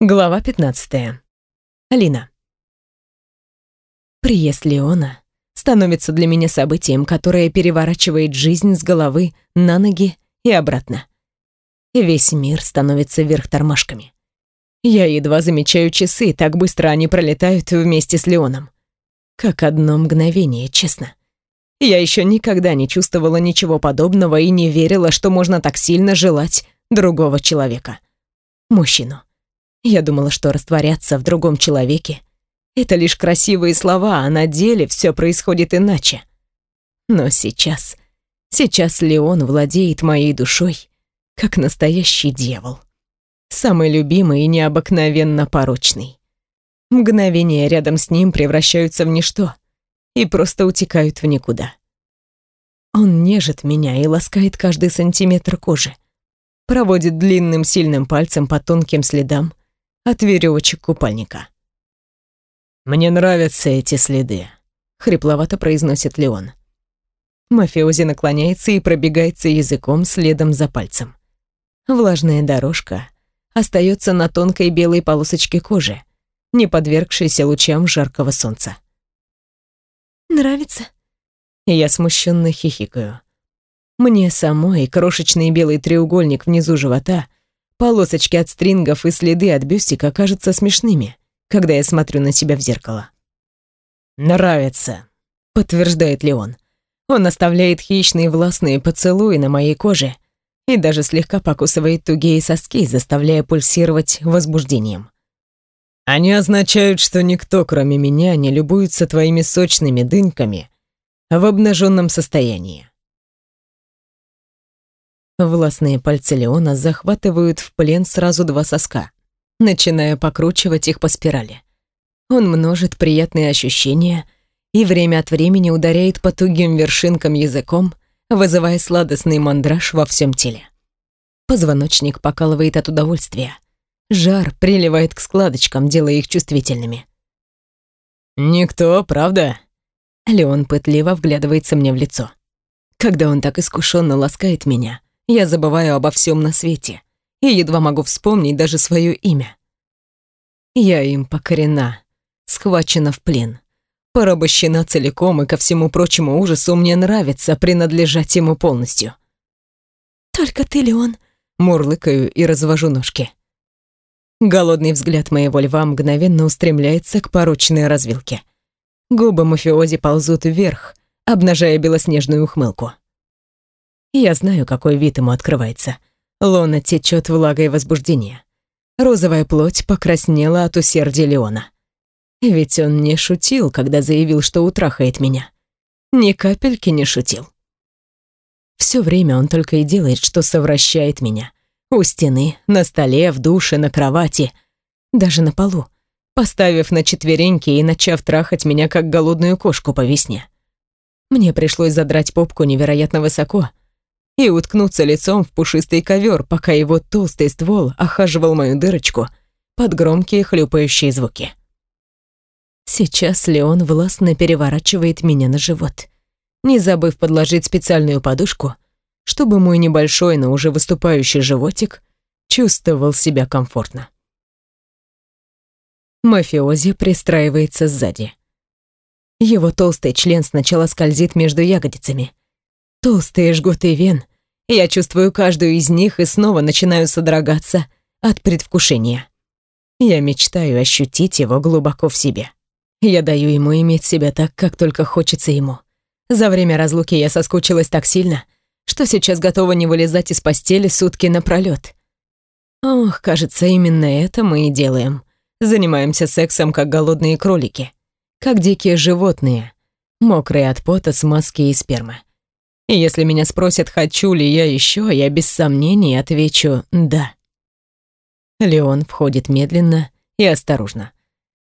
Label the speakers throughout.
Speaker 1: Глава 15. Алина. Приезд Леона становится для меня событием, которое переворачивает жизнь с головы на ноги и обратно. Весь мир становится вверх тормашками. Я едва замечаю часы, так быстро они пролетают вместе с Леоном. Как одно мгновение, честно. Я еще никогда не чувствовала ничего подобного и не верила, что можно так сильно желать другого человека. Мужчину. Я думала, что растворяться в другом человеке — это лишь красивые слова, а на деле все происходит иначе. Но сейчас, сейчас Леон владеет моей душой, как настоящий дьявол. Самый любимый и необыкновенно порочный. Мгновения рядом с ним превращаются в ничто и просто утекают в никуда. Он нежит меня и ласкает каждый сантиметр кожи, проводит длинным сильным пальцем по тонким следам, от веревочек купальника.
Speaker 2: «Мне нравятся эти следы», — хрипловато произносит Леон.
Speaker 1: Мафиози наклоняется и пробегается языком следом за пальцем. Влажная дорожка остается на тонкой белой полосочке кожи, не подвергшейся лучам жаркого солнца.
Speaker 3: «Нравится?»
Speaker 1: Я смущенно хихикаю. Мне самой крошечный белый треугольник внизу живота Полосочки от стрингов и следы от бюстика кажутся смешными, когда я смотрю на себя в зеркало.
Speaker 2: «Нравится», — подтверждает Леон.
Speaker 1: Он оставляет хищные властные поцелуи на моей коже и даже слегка покусывает тугие соски, заставляя пульсировать возбуждением.
Speaker 2: «Они означают, что никто, кроме меня, не любуется твоими сочными дыньками в обнаженном состоянии.
Speaker 1: Властные пальцы Леона захватывают в плен сразу два соска, начиная покручивать их по спирали. Он множит приятные ощущения и время от времени ударяет по тугим вершинкам языком, вызывая сладостный мандраж во всем теле. Позвоночник покалывает от удовольствия. Жар приливает к складочкам, делая их чувствительными.
Speaker 2: «Никто, правда?»
Speaker 1: Леон пытливо вглядывается мне в лицо. Когда он так искушенно ласкает меня, я забываю обо всем на свете и едва могу вспомнить даже свое имя. Я им покорена, схвачена в плен, порабощена целиком, и ко всему прочему ужасу мне нравится принадлежать ему полностью.
Speaker 3: «Только ты, Леон», —
Speaker 1: мурлыкаю и развожу ножки. Голодный взгляд моего льва мгновенно устремляется к порочной развилке. Губы мафиози ползут вверх, обнажая белоснежную ухмылку. Я знаю, какой вид ему открывается. Лона течет влагой возбуждения. Розовая плоть покраснела от усердия Леона. Ведь он не шутил, когда заявил, что утрахает меня. Ни капельки не шутил. Все время он только и делает, что совращает меня. У стены, на столе, в душе, на кровати, даже на полу, поставив на четвереньки и начав трахать меня, как голодную кошку по весне. Мне пришлось задрать попку невероятно высоко, и уткнуться лицом в пушистый ковер, пока его толстый ствол охаживал мою дырочку под громкие хлюпающие звуки. Сейчас Леон властно переворачивает меня на живот, не забыв подложить специальную подушку, чтобы мой небольшой, но уже выступающий животик чувствовал себя комфортно. Мафиози пристраивается сзади. Его толстый член сначала скользит между ягодицами, Толстые жгуты вен. Я чувствую каждую из них и снова начинаю содрогаться от предвкушения. Я мечтаю ощутить его глубоко в себе. Я даю ему иметь себя так, как только хочется ему. За время разлуки я соскучилась так сильно, что сейчас готова не вылезать из постели сутки напролёт. Ох, кажется, именно это мы и делаем. Занимаемся сексом, как голодные кролики, как дикие животные, мокрые от пота, смазки и спермы. И если меня спросят, хочу ли я еще, я без сомнений отвечу «да». Леон входит медленно и осторожно.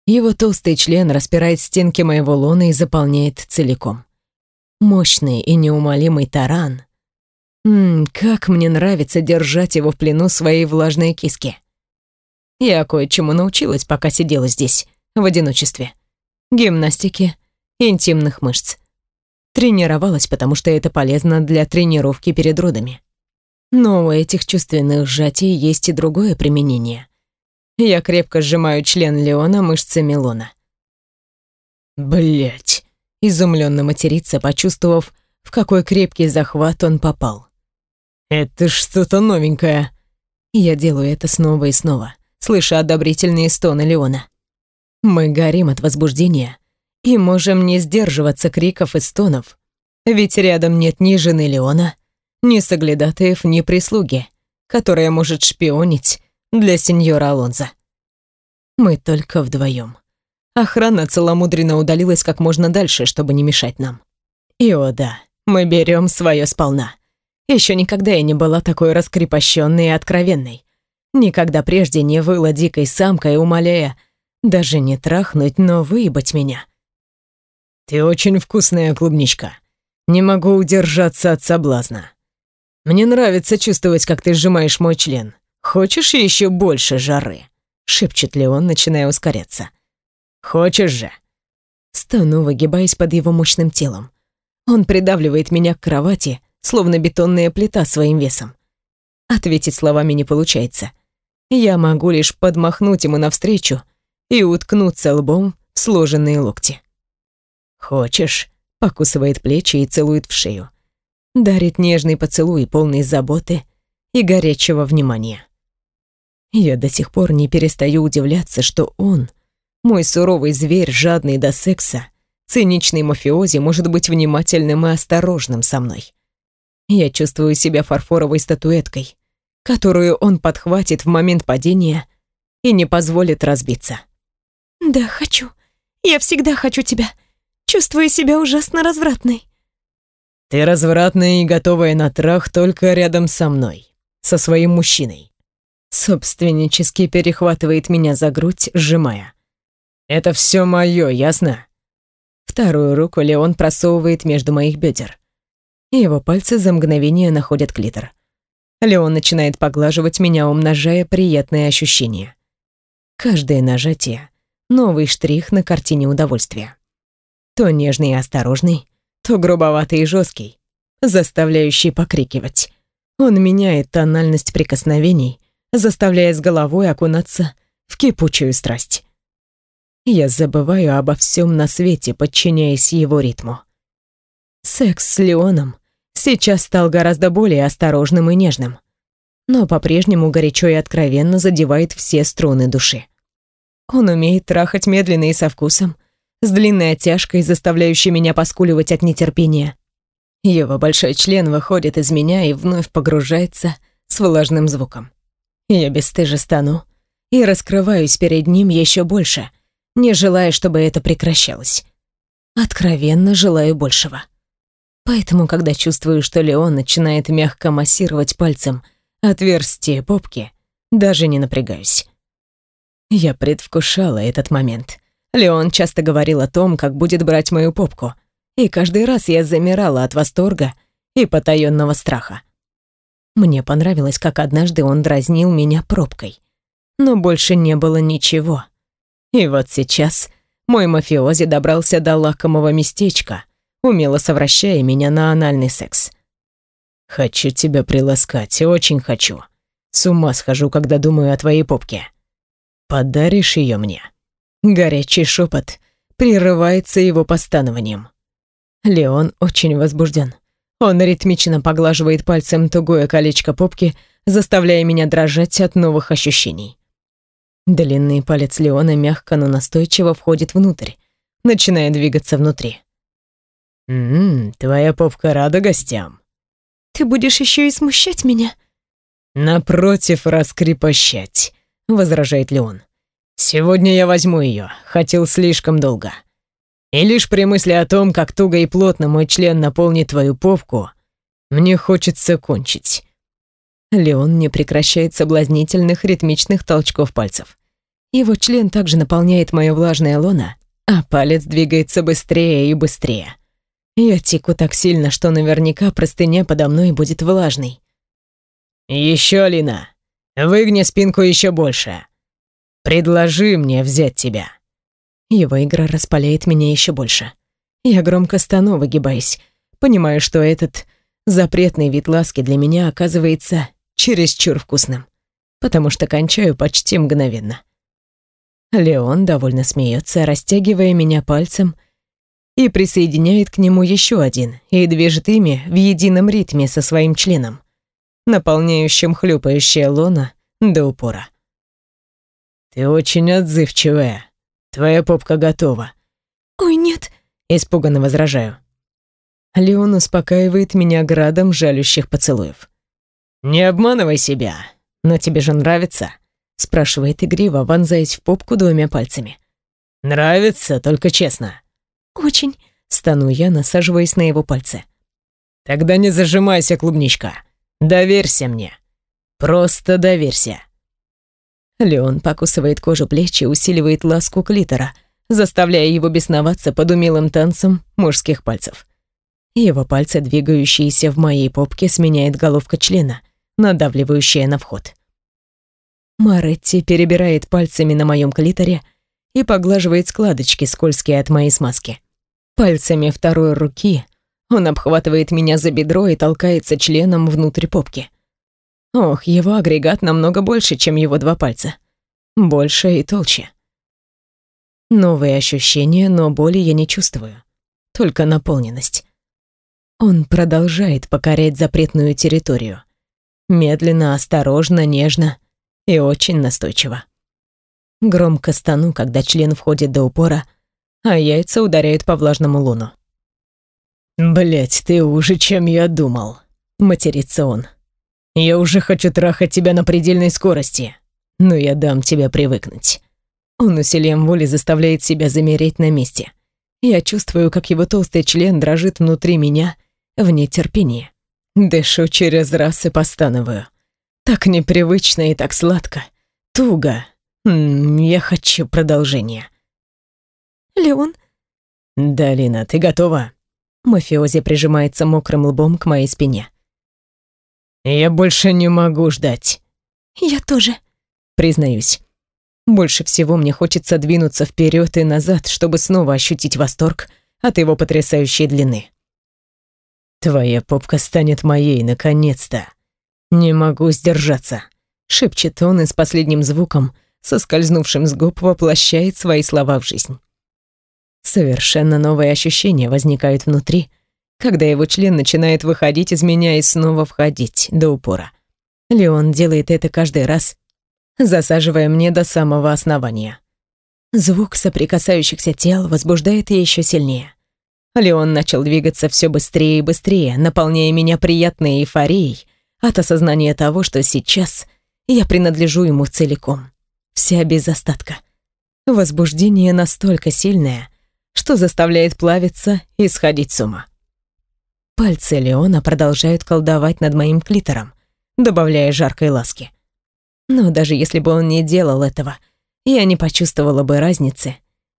Speaker 1: Его толстый член распирает стенки моего лона и заполняет целиком. Мощный и неумолимый таран. Ммм, как мне нравится держать его в плену своей влажной киски. Я кое-чему научилась, пока сидела здесь, в одиночестве. Гимнастике, интимных мышц. Тренировалась, потому что это полезно для тренировки перед родами. Но у этих чувственных сжатий есть и другое применение. Я крепко сжимаю член Леона мышцами лона.
Speaker 2: Блять!
Speaker 1: Изумленно матерится, почувствовав, в какой крепкий захват он попал.
Speaker 2: Это что-то новенькое.
Speaker 1: Я делаю это снова и снова, слыша одобрительные стоны Леона. Мы горим от возбуждения и можем не сдерживаться криков и стонов, ведь рядом нет ни жены Леона, ни соглядатаев, ни прислуги, которая может шпионить для сеньора Алонза. Мы только вдвоем. Охрана целомудренно удалилась как можно дальше, чтобы не мешать нам. И о да, мы берем свое сполна. Еще никогда я не была такой раскрепощенной и откровенной. Никогда прежде не выла дикой самкой, умоляя даже не трахнуть, но выебать меня.
Speaker 2: Ты очень вкусная клубничка. Не могу удержаться от соблазна. Мне нравится чувствовать, как ты сжимаешь мой член. Хочешь еще больше жары? шепчет Леон, начиная ускоряться. Хочешь же?
Speaker 1: Стану, выгибаясь под его мощным телом. Он придавливает меня к кровати, словно бетонная плита своим весом. Ответить словами не получается. Я могу лишь подмахнуть ему навстречу и уткнуться лбом в сложенные локти.
Speaker 2: «Хочешь?»
Speaker 1: — покусывает плечи и целует в шею. Дарит нежный поцелуй, полный заботы и горячего внимания. Я до сих пор не перестаю удивляться, что он, мой суровый зверь, жадный до секса, циничный мафиози, может быть внимательным и осторожным со мной. Я чувствую себя фарфоровой статуэткой, которую он подхватит в момент падения и не позволит разбиться.
Speaker 3: «Да, хочу. Я всегда хочу тебя. Чувствую себя ужасно развратной».
Speaker 2: «Ты развратная и готовая на трах только рядом со мной, со своим мужчиной.
Speaker 1: Собственнически перехватывает меня за грудь, сжимая.
Speaker 2: «Это все мое, ясно?»
Speaker 1: Вторую руку Леон просовывает между моих бедер. Его пальцы за мгновение находят клитор. Леон начинает поглаживать меня, умножая приятные ощущения. Каждое нажатие — новый штрих на картине удовольствия. То нежный и осторожный, то грубоватый и жесткий, заставляющий покрикивать. Он меняет тональность прикосновений, заставляя с головой окунаться в кипучую страсть. Я забываю обо всем на свете, подчиняясь его ритму. Секс с Леоном сейчас стал гораздо более осторожным и нежным, но по-прежнему горячо и откровенно задевает все струны души. Он умеет трахать медленно и со вкусом, с длинной оттяжкой, заставляющей меня поскуливать от нетерпения. Его большой член выходит из меня и вновь погружается с влажным звуком. Я бесстыже стану и раскрываюсь перед ним еще больше, не желая, чтобы это прекращалось. Откровенно желаю большего. Поэтому, когда чувствую, что Леон начинает мягко массировать пальцем отверстие попки, даже не напрягаюсь. Я предвкушала этот момент. Леон часто говорил о том, как будет брать мою попку, и каждый раз я замирала от восторга и потаённого страха. Мне понравилось, как однажды он дразнил меня пробкой. Но больше не было ничего. И вот сейчас мой мафиози добрался до лакомого местечка, умело совращая меня на анальный секс.
Speaker 2: «Хочу тебя приласкать, очень хочу. С ума схожу, когда думаю о твоей попке. Подаришь ее мне?»
Speaker 1: Горячий шепот прерывается его постанованием. Леон очень возбужден. Он ритмично поглаживает пальцем тугое колечко попки, заставляя меня дрожать от новых ощущений. Длинный палец Леона мягко, но настойчиво входит внутрь, начиная двигаться внутри.
Speaker 2: «Ммм, твоя попка рада гостям».
Speaker 3: «Ты будешь еще и смущать меня?»
Speaker 2: «Напротив, раскрепощать», — возражает Леон. «Сегодня я возьму ее. Хотел слишком долго. И лишь при мысли о том, как туго и плотно мой член наполнит твою попку, мне хочется кончить.
Speaker 1: Леон не прекращает соблазнительных ритмичных толчков пальцев. Его член также наполняет мое влажное лоно, а палец двигается быстрее и быстрее. Я теку так сильно, что наверняка простыня подо мной будет влажной.
Speaker 2: Еще, Лина, выгни спинку еще больше. Предложи мне взять тебя.
Speaker 1: Его игра распаляет меня еще больше. Я громко стану, выгибаясь, понимаю, что этот запретный вид ласки для меня оказывается чересчур вкусным, потому что кончаю почти мгновенно. Леон довольно смеется, растягивая меня пальцем и присоединяет к нему еще один и движет ими в едином ритме со своим членом, наполняющим хлюпающее лона до упора.
Speaker 2: «Ты очень отзывчивая. Твоя попка готова».
Speaker 3: «Ой, нет», —
Speaker 1: испуганно возражаю. Леон успокаивает меня градом жалющих поцелуев.
Speaker 2: «Не обманывай себя, но тебе же нравится?»
Speaker 1: — спрашивает игриво, вонзаясь в попку двумя пальцами.
Speaker 2: «Нравится, только честно».
Speaker 3: «Очень», —
Speaker 1: стану я, насаживаясь на его пальцы.
Speaker 2: «Тогда не зажимайся, клубничка. Доверься мне. Просто доверься».
Speaker 1: Леон покусывает кожу плеч и усиливает ласку клитора, заставляя его бесноваться под умелым танцем мужских пальцев. Его пальцы, двигающиеся в моей попке, сменяет головка члена, надавливающая на вход. Маретти перебирает пальцами на моем клиторе и поглаживает складочки, скользкие от моей смазки. Пальцами второй руки он обхватывает меня за бедро и толкается членом внутрь попки. Ох, его агрегат намного больше, чем его два пальца. Больше и толще. Новые ощущения, но боли я не чувствую. Только наполненность. Он продолжает покорять запретную территорию. Медленно, осторожно, нежно и очень настойчиво. Громко стану, когда член входит до упора, а яйца ударяют по влажному луну.
Speaker 2: Блять, ты уже, чем я думал», — матерится он. «Я уже хочу трахать тебя на предельной скорости, но я дам тебе привыкнуть».
Speaker 1: Он усилием воли заставляет себя замереть на месте. Я чувствую, как его толстый член дрожит внутри меня в нетерпении. Дышу через раз и постановую. Так непривычно и так сладко. Туго. М -м, я хочу продолжения.
Speaker 3: «Леон?»
Speaker 2: «Да, Лина, ты готова?»
Speaker 1: Мафиози прижимается мокрым лбом к моей спине.
Speaker 2: «Я больше не могу ждать».
Speaker 3: «Я тоже»,
Speaker 1: признаюсь. Больше всего мне хочется двинуться вперед и назад, чтобы снова ощутить восторг от его потрясающей длины.
Speaker 2: «Твоя попка станет моей, наконец-то!» «Не могу сдержаться», — шепчет он и с последним звуком, соскользнувшим с губ, воплощает свои слова в жизнь. Совершенно новые ощущения возникают внутри, когда его член начинает выходить из меня и снова входить до упора. Леон делает это каждый раз, засаживая мне до самого основания. Звук соприкасающихся тел возбуждает еще сильнее. Леон начал двигаться все быстрее и быстрее, наполняя меня приятной эйфорией от осознания того, что сейчас я принадлежу ему целиком, вся без остатка. Возбуждение настолько сильное, что заставляет плавиться и сходить с ума. Пальцы Леона продолжают колдовать над моим клитором, добавляя жаркой ласки. Но даже если бы он не делал этого, я не почувствовала бы разницы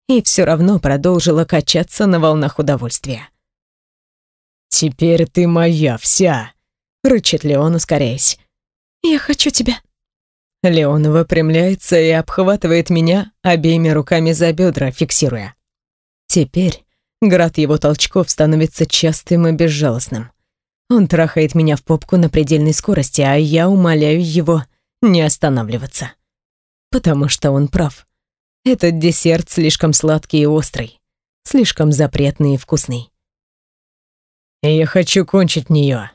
Speaker 2: и все равно продолжила качаться на волнах удовольствия. «Теперь ты моя вся!» — рычит Леон, ускоряясь.
Speaker 3: «Я хочу тебя!»
Speaker 1: Леон выпрямляется и обхватывает меня обеими руками за бедра, фиксируя. Теперь град его толчков становится частым и безжалостным. Он трахает меня в попку на предельной скорости, а я умоляю его не останавливаться. Потому что он прав. Этот десерт слишком сладкий и острый, слишком запретный и вкусный.
Speaker 2: «Я хочу кончить нее.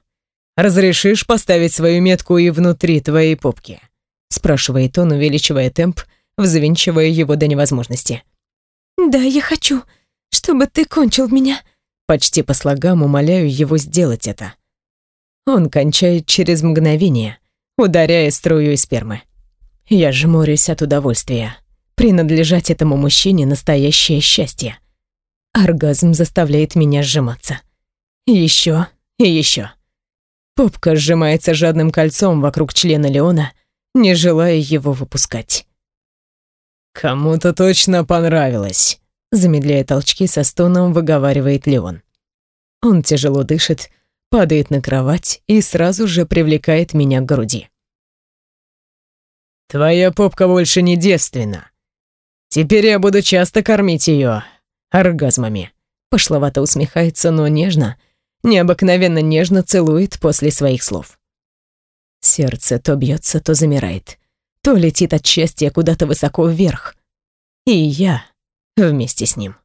Speaker 2: Разрешишь поставить свою метку и внутри твоей попки?»
Speaker 1: спрашивает он, увеличивая темп, взвинчивая его до невозможности.
Speaker 3: «Да, я хочу», чтобы ты кончил меня».
Speaker 1: Почти по слогам умоляю его сделать это. Он кончает через мгновение, ударяя струю из спермы. Я жмурюсь от удовольствия. Принадлежать этому мужчине — настоящее счастье. Оргазм заставляет меня сжиматься. Еще и еще. Попка сжимается жадным кольцом вокруг члена Леона, не желая его выпускать.
Speaker 2: «Кому-то точно понравилось»,
Speaker 1: замедляя толчки со стоном, выговаривает Леон. Он тяжело дышит, падает на кровать и сразу же привлекает меня к груди.
Speaker 2: «Твоя попка больше не девственна. Теперь я буду часто кормить ее оргазмами».
Speaker 1: Пошловато усмехается, но нежно, необыкновенно нежно целует после своих слов. Сердце то бьется, то замирает, то летит от счастья куда-то высоко вверх, И я вместе с ним.